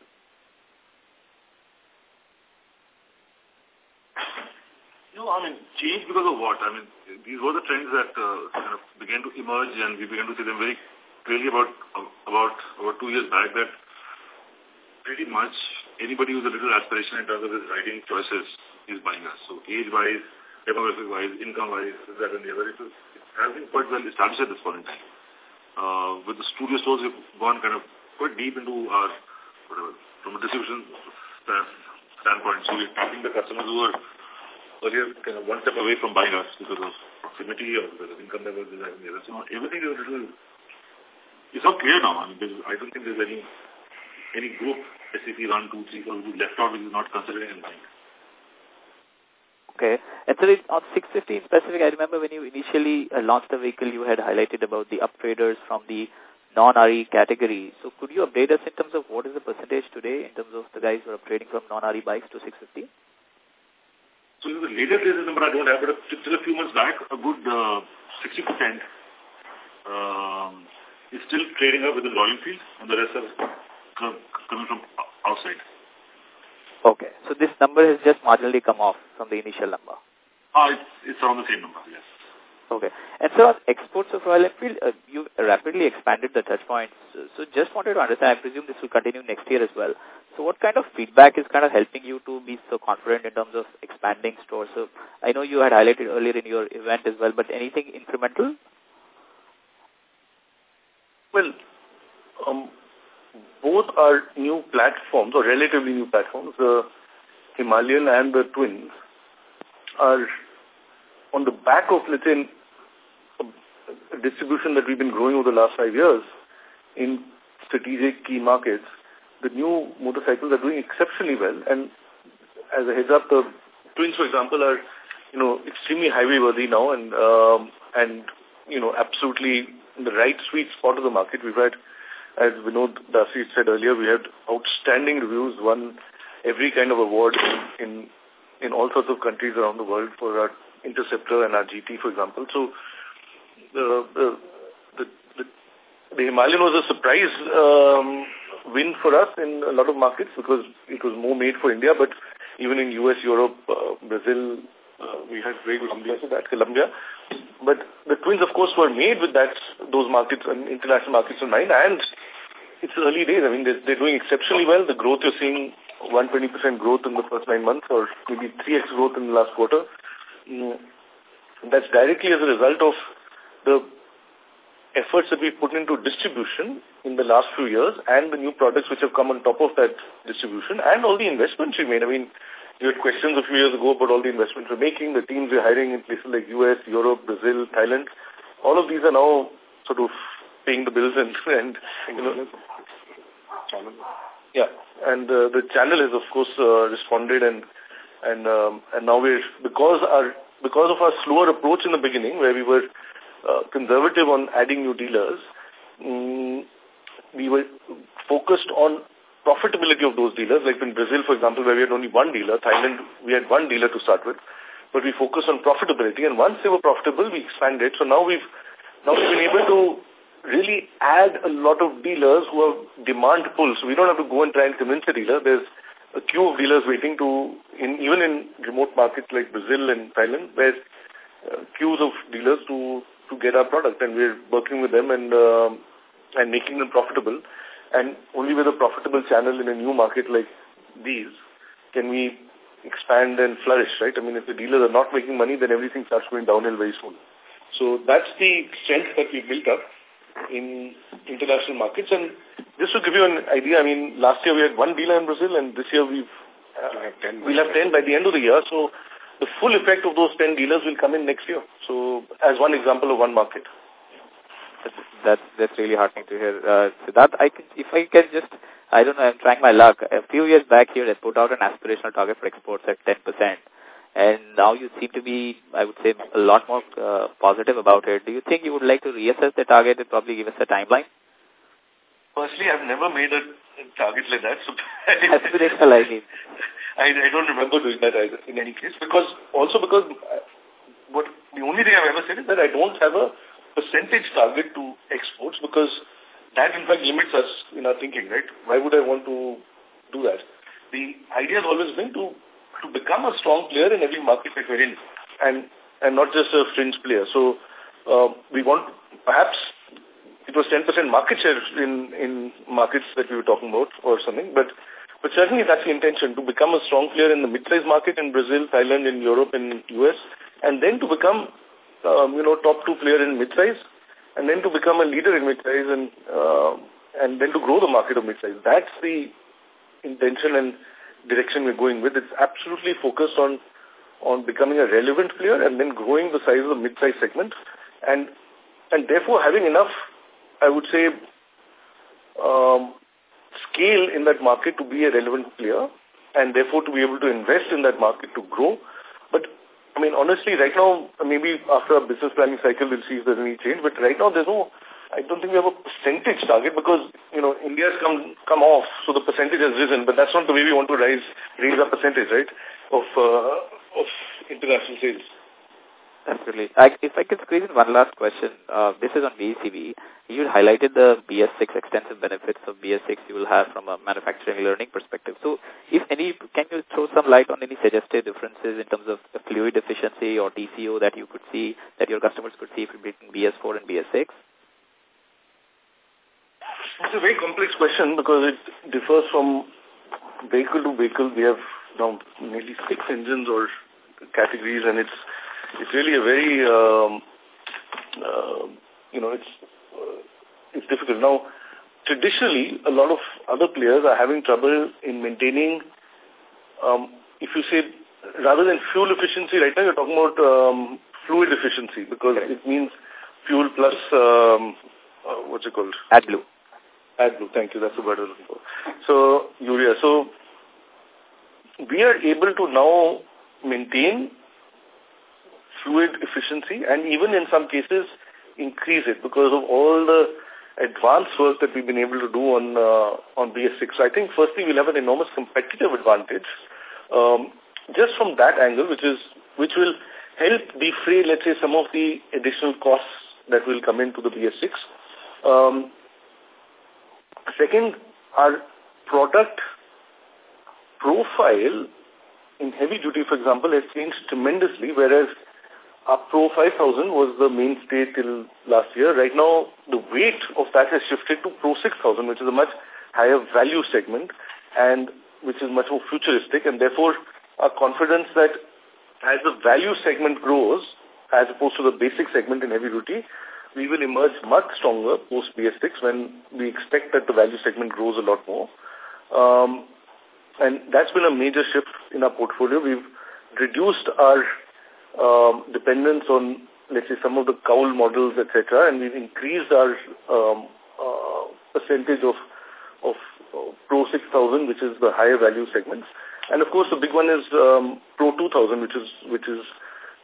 Speaker 6: I mean, change because of what? I mean, these were the trends that uh, kind of began to emerge and we began to see them very clearly about, about, about two years back that pretty much anybody who's a little aspiration in terms of his riding choices is buying us. So age-wise, demographic-wise, income-wise, that and the other, it, it has been quite well established at this point in time. Uh, with the studio stores, we've gone kind of quite deep into our, whatever, from a distribution standpoint. So we're tapping the customers who are earlier kind of one step away from buying us because of proximity or because of income levels. So everything is a little, it's not clear now. I mean, I don't think there's any any group, SCP 1, 2, 3, 4, who left out which is not considering and buying.
Speaker 14: Okay. And on 650 in specific, I remember when you initially uh, launched the vehicle, you had highlighted about the upgraders from the non-RE category. So could you update us in terms of what is the percentage today in terms of the guys who are upgrading from non-RE bikes to 650?
Speaker 6: So the latest latest number I don't have, but still a few months back, a good uh, 60% um, is still trading up within Royal Enfield, and the rest are coming from outside.
Speaker 14: Okay, so this number has just marginally come off from the initial number.
Speaker 6: Ah, it's, it's around the same number, yes.
Speaker 14: Okay. And so exports of Royal Enfield, uh, you've rapidly expanded the touch points. So just wanted to understand, I presume this will continue next year as well. So what kind of feedback is kind of helping you to be so confident in terms of expanding stores? So I know you had highlighted earlier in your event as well, but anything incremental?
Speaker 2: Well, um, both are new platforms or relatively new platforms. The Himalayan and the Twins are on the back of, let's say, distribution that we've been growing over the last five years in strategic key markets, the new motorcycles are doing exceptionally well. And as a heads up, the twins, for example, are, you know, extremely highway worthy now and, um, and, you know, absolutely in the right sweet spot of the market. We've had, as Vinod Dasari said earlier, we had outstanding reviews, won every kind of award in, in, in all sorts of countries around the world for our Interceptor and our GT, for example. So the, the, the, Himalayan was a surprise um, win for us in a lot of markets because it was more made for India, but even in US, Europe, uh, Brazil, uh, we had great Colombia, so that Colombia. But the twins, of course, were made with that those markets and international markets in mind, and it's early days. I mean, they're, they're doing exceptionally well. The growth you're seeing, 120% growth in the first nine months, or maybe 3x growth in the last quarter. Mm, that's directly as a result of the efforts that we've put into distribution in the last few years and the new products which have come on top of that distribution and all the investments we made. I mean, you had questions a few years ago about all the investments we're making, the teams we're hiring in places like US, Europe, Brazil, Thailand. All of these are now sort of paying the bills and, and you know, yeah, and uh, the channel has of course uh, responded and and um, and now we're because our because of our slower approach in the beginning where we were uh, conservative on adding new dealers, um, we were focused on profitability of those dealers. Like in Brazil, for example, where we had only one dealer, Thailand, we had one dealer to start with, but we focused on profitability. And once they were profitable, we expanded. So now we've now we've been able to really add a lot of dealers who have demand pull. So we don't have to go and try and convince a dealer. There's a queue of dealers waiting to, in even in remote markets like Brazil and Thailand, there's uh, queues of dealers to to get our product, and we're working with them and uh, and making them profitable. And only with a profitable channel in a new market like these can we expand and flourish, right? I mean, if the dealers are not making money, then everything starts going downhill very soon. So that's the strength that we built up in international markets. And just to give you an idea, I mean, last year we had one dealer in Brazil, and this year we've uh, we'll have 10 by the end of the year. So the full effect of those 10 dealers will come in next year. So as one example of one market.
Speaker 14: That's that's really heartening to hear. Uh, so that I can, if I can just, I don't know, I'm trying my luck. A few years back, here, had put out an aspirational target for exports at 10%, and now you seem to be, I would say, a lot more uh, positive about it. Do you think you would like to reassess the target and probably give us a timeline?
Speaker 2: Personally, I've never made a target like that. So
Speaker 14: aspirational, I mean.
Speaker 2: I, I don't remember doing that either in any case because also because uh, what the only thing I've ever said is that I don't have a percentage target to exports because that in fact limits us in our thinking, right? Why would I want to do that? The idea has always been to to become a strong player in every market that we're in and and not just a fringe player. So uh, we want perhaps it was 10% market share in, in markets that we were talking about or something, but but certainly that's the intention, to become a strong player in the mid-size market in Brazil, Thailand, in Europe, in US, and then to become, um, you know, top two player in mid-size, and then to become a leader in mid-size, and, uh, and then to grow the market of mid-size. That's the intention and direction we're going with. It's absolutely focused on on becoming a relevant player and then growing the size of the mid-size segment, and and therefore having enough, I would say, um, scale in that market to be a relevant player and therefore to be able to invest in that market to grow. But, I mean, honestly, right now, maybe after a business planning cycle, we'll see if there's any change. But right now, there's no, I don't think we have a percentage target because, you know, India's come come off, so the percentage has risen. But that's not the way we want to rise, raise our percentage, right, of, uh, of international sales.
Speaker 14: Absolutely. I, if I could squeeze in one last question, uh, this is on VECV. You highlighted the BS6 extensive benefits of BS6 you will have from a manufacturing learning perspective. So, if any, can you throw some light on any suggested differences in terms of fluid efficiency or TCO that you could see, that your customers could see between BS4 and BS6?
Speaker 2: It's a very complex question because it differs from vehicle to vehicle. We have now nearly six engines or categories and it's it's really a very, um, uh, you know, it's uh, it's difficult. Now, traditionally, a lot of other players are having trouble in maintaining, um, if you say, rather than fuel efficiency, right now you're talking about um, fluid efficiency because it means fuel plus, um, uh, what's it called?
Speaker 14: AdBlue.
Speaker 2: AdBlue, thank you. That's the word I was looking for. So, urea. So, we are able to now maintain fluid efficiency and even in some cases increase it because of all the advanced work that we've been able to do on uh, on BS6. So I think firstly we'll have an enormous competitive advantage um, just from that angle, which is which will help defray, let's say, some of the additional costs that will come into the BS6. Um, second, our product profile in heavy duty, for example, has changed tremendously, whereas our Pro 5000 was the mainstay till last year. Right now, the weight of that has shifted to Pro 6000, which is a much higher value segment and which is much more futuristic. And therefore, our confidence that as the value segment grows, as opposed to the basic segment in heavy duty, we will emerge much stronger post BS6 when we expect that the value segment grows a lot more. Um, and that's been a major shift in our portfolio. We've reduced our um, dependence on, let's say, some of the cowl models, etc., and we've increased our um, uh, percentage of of uh, Pro 6000, which is the higher value segments. And of course, the big one is um, Pro 2000, which is which is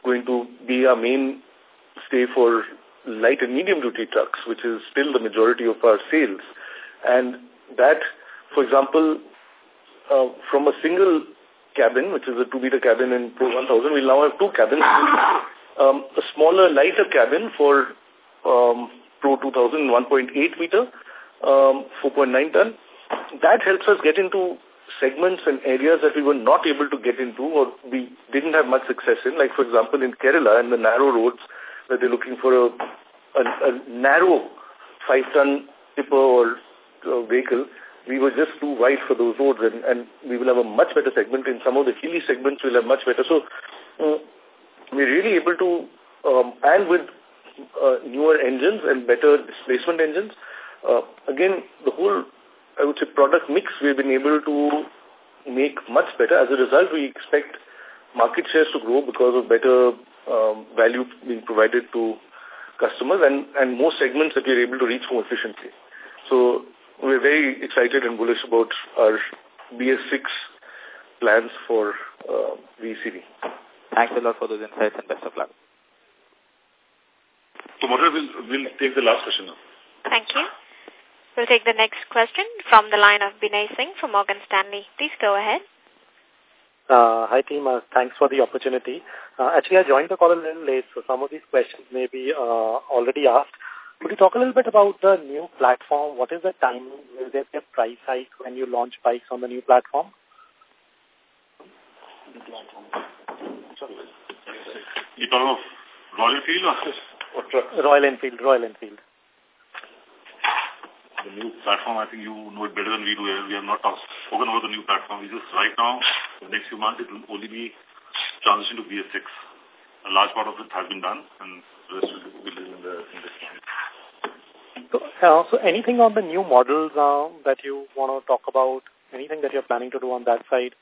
Speaker 2: going to be our main stay for light and medium duty trucks, which is still the majority of our sales. And that, for example, uh, from a single cabin, which is a two-meter cabin in Pro 1000, we'll now have two cabins. Um, a smaller, lighter cabin for um, Pro 2000, 1.8 meter, um, 4.9 ton. That helps us get into segments and areas that we were not able to get into or we didn't have much success in. Like, for example, in Kerala, in the narrow roads, where they're looking for a, a, a narrow five-ton tipper or uh, vehicle, we were just too wide for those roads and, and we will have a much better segment. In some of the hilly segments, we'll have much better. So uh, we're really able to, um, and with uh, newer engines and better displacement engines, uh, again, the whole, I would say, product mix we've been able to make much better. As a result, we expect market shares to grow because of better um, value being provided to customers and, and more segments that we're able to reach more efficiently. So we're very excited and bullish about our BS6 plans for uh, VECV.
Speaker 14: Thanks a lot for those insights and best of luck.
Speaker 6: So, Moderator, we'll, we'll take the last question now.
Speaker 4: Thank you. We'll take the next question from the line of Binay Singh from Morgan Stanley. Please go ahead.
Speaker 15: Uh, hi, team. Uh, thanks for the opportunity. Uh, actually, I joined the call a little late, so some of these questions may be uh, already asked. Could you talk a little bit about the new platform? What is the timing? Will there be a price hike when you launch bikes on the new platform?
Speaker 6: You talking of Royal Enfield or what
Speaker 15: Royal Enfield, Royal Enfield.
Speaker 6: The new platform, I think you know it better than we do. We have not talked, spoken about the new platform. We just, right now, the next few months, it will only be transition to BS6. A large part of it has been done, and the rest will be in the, in
Speaker 15: so, uh, so anything on the new models uh, that you want to talk about? Anything that you're planning to do on that side?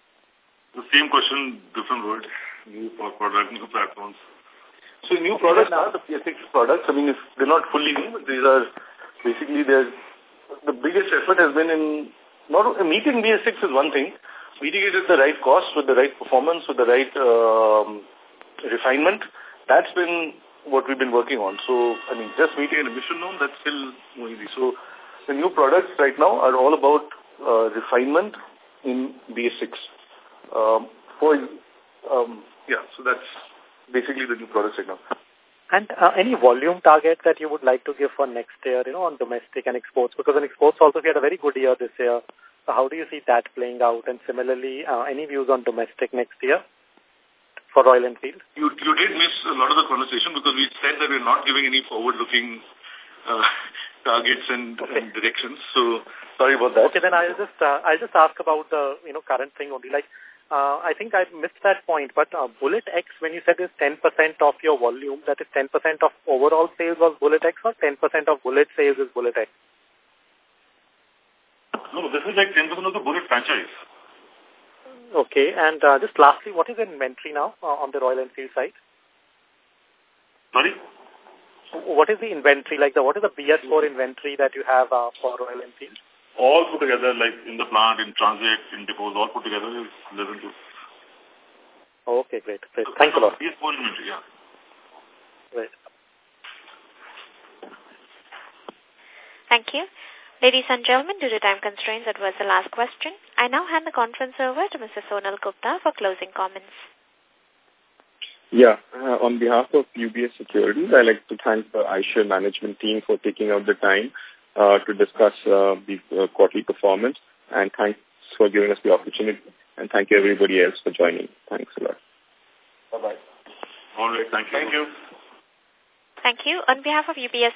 Speaker 6: The same question, different words. New product, new platforms.
Speaker 2: So new products are the BS6 products. I mean, if they're not fully new, but these are basically there's the biggest effort has been in not meeting BS6 is one thing, meeting it at the right cost with the right performance with the right um, refinement. That's been what we've been working on. So, I mean, just meeting an emission norm, that's still no easy. So, the new products right now are all about uh, refinement in BS6. Um, for, um, yeah, so that's basically the new products right now.
Speaker 15: And uh, any volume target that you would like to give for next year, you know, on domestic and exports? Because in exports also we had a very good year this year. So how do you see that playing out? And similarly, uh, any views on domestic next year? For Royal Enfield?
Speaker 6: You, you did miss a lot of the conversation because we said that we're not giving any forward-looking uh, targets and, okay. and, directions. So sorry about that.
Speaker 15: Okay, then I'll just uh, I'll just ask about the you know current thing only. Like uh, I think I missed that point, but uh, Bullet X, when you said is 10% of your volume, that is 10% of overall sales was Bullet X or 10% of Bullet sales is Bullet X?
Speaker 6: No, this is like 10% of the Bullet franchise.
Speaker 15: Okay. And uh, just lastly, what is the inventory now uh, on the Royal Enfield side?
Speaker 6: Sorry?
Speaker 15: What is the inventory, like the what is the BS4 inventory that you have uh, for Royal Enfield?
Speaker 6: All put together, like in the plant, in transit, in depots, all put together is less than two.
Speaker 15: Okay, great, great. Thanks a lot.
Speaker 6: BS4 inventory, yeah.
Speaker 15: Great.
Speaker 4: Thank you. Ladies and gentlemen, due to time constraints, that was the last question. I now hand the conference over to Mr. Sonal Gupta for closing comments.
Speaker 1: Yeah, uh, on behalf of UBS Securities, I'd like to thank the Eicher's management team for taking out the time uh, to discuss uh, the uh, quarterly performance and thanks for giving us the opportunity and thank you everybody else for joining. Thanks a lot.
Speaker 6: Bye-bye. All right, thank you.
Speaker 2: Thank you.
Speaker 4: Thank you. On behalf of UBS